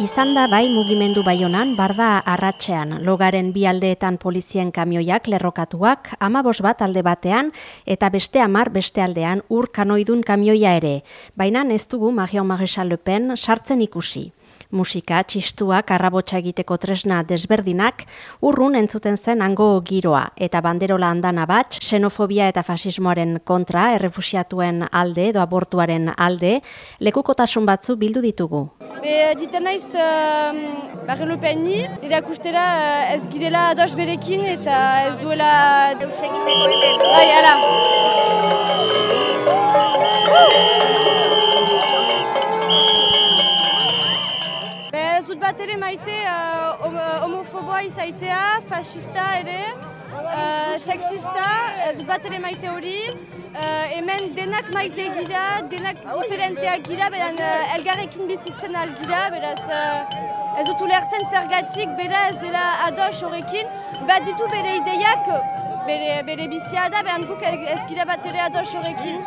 Izan da bai mugimendu baionan, barda arratxean, logaren bi aldeetan polizien kamioiak lerrokatuak, amabos bat alde batean, eta beste amar beste aldean ur kanoidun kamioia ere. Baina ez dugu Marion Maréchal Le Pen sartzen ikusi musika, txistua, karrabotxa egiteko tresna desberdinak, urrun entzuten zen ango giroa, eta banderola handan abatx, xenofobia eta fasismoaren kontra, errefusiatuen alde edo abortuaren alde, lekukotasun batzu bildu ditugu. Be, diten naiz, uh, barri lupeni, irakustera uh, ez girela ados berekin eta ez duela... Eusegiteko hemen. Bai, ala. Bat ere maite uh, homofoboa izaitea, fascista ere, uh, sexista, ez bat ere maite hori, uh, hemen denak maite gira, denak diferenteak gira, beran uh, elgarrekin bizitzen algira, beraz uh, ez dut ulertzen zergatik, bera ez dela ados horrekin, bat ditu bere ideiak, bere, bere bizia da, behan guk ez gira bat ere ados horrekin.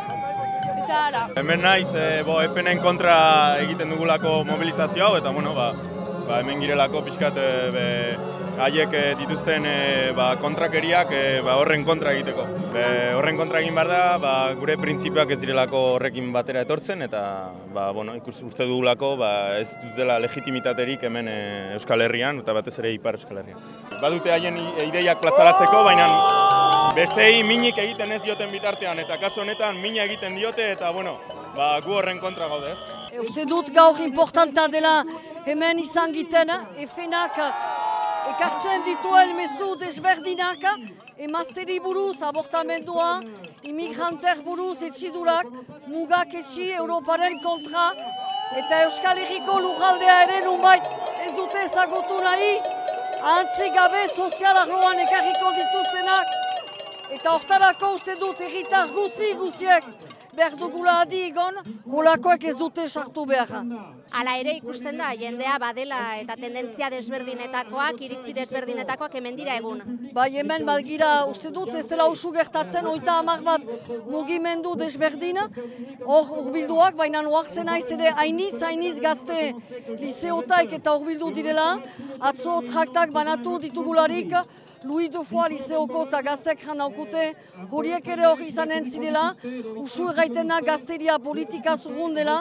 Hemen naiz, e, bo, FNN kontra egiten dugulako mobilizazio hau, eta bueno, ba, ba, hemen girelako pixkat e, haiek e, dituzten e, ba, kontrakeriak e, ba, horren kontra egiteko. Be, horren kontra egin behar da, ba, gure printzipioak ez direlako horrekin batera etortzen, eta ba, bueno, ikus uste dugulako ba, ez dutela legitimitaterik hemen Euskal Herrian, eta batez ere Ipar Euskal Herrian. Badute haien ideiak plazaratzeko, baina bestei minik egiten ez dioten bitartean, eta kasu honetan mina egiten diote, eta bueno, ba, gu horren kontra gaude ez. Uste dut gaur importanta dela hemen izan giten, efenak ekartzen dituen mesu desberdinak, emazteri buruz abortamendua, imigranter buruz etxidurak, mugak etxi Europaren kontra, eta Euskal Herriko lujaldea ere nunbait ez dute ezagutu nahi, ahantzi gabe sozial arloan ekarriko dituztenak, eta hortarako uste dut egitar guzi guziek, behar dugula adi egon, holakoak ez dute sartu behar. Hala ere ikusten da, jendea badela eta tendentzia desberdinetakoak, iritzi desberdinetakoak hemen dira egun. Bai hemen badgira uste dut ez dela usu gertatzen, oita amak bat mugimendu desberdin, hor urbilduak, baina noak zena ere hainitz, hainitz gazte liseotaik eta urbildu direla, atzo traktak banatu ditugularik, Louis de Foix liseoko eta gaztek janaukute, horiek ere hori izanen zirela, usu erraitena gazteria politika zurrun dela,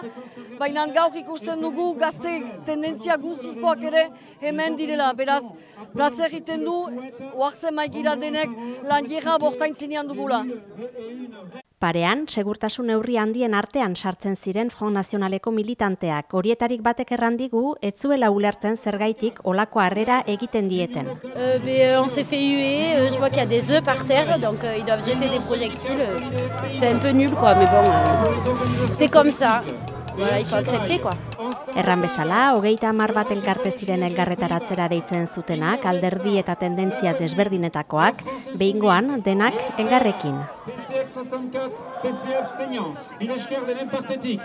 baina gaur ikusten dugu gazte tendentzia guzikoak ere hemen direla, beraz, plazer egiten du, oaxen maigira denek lan jera bortain zinean dugula. Parean, segurtasun neurri handien artean sartzen ziren Front Nazionaleko militanteak. Horietarik batek errandigu, etzuela ulertzen zergaitik olako harrera egiten dieten. Uh, on s'est fait huer, uh, je vois qu'il y a des œufs par terre, donc uh, ils doivent jeter des projectiles. C'est un peu nul, quoi, mais bon, uh, c'est comme ça. Voilà, il faut accepter, quoi. Erran bezala, hogeita hamar bat elkarte ziren elgarretaratzera deitzen zutenak, alderdi eta tendentzia desberdinetakoak, behingoan denak elgarrekin. 64, PCF Seignance. Milošker de l'Impartétique.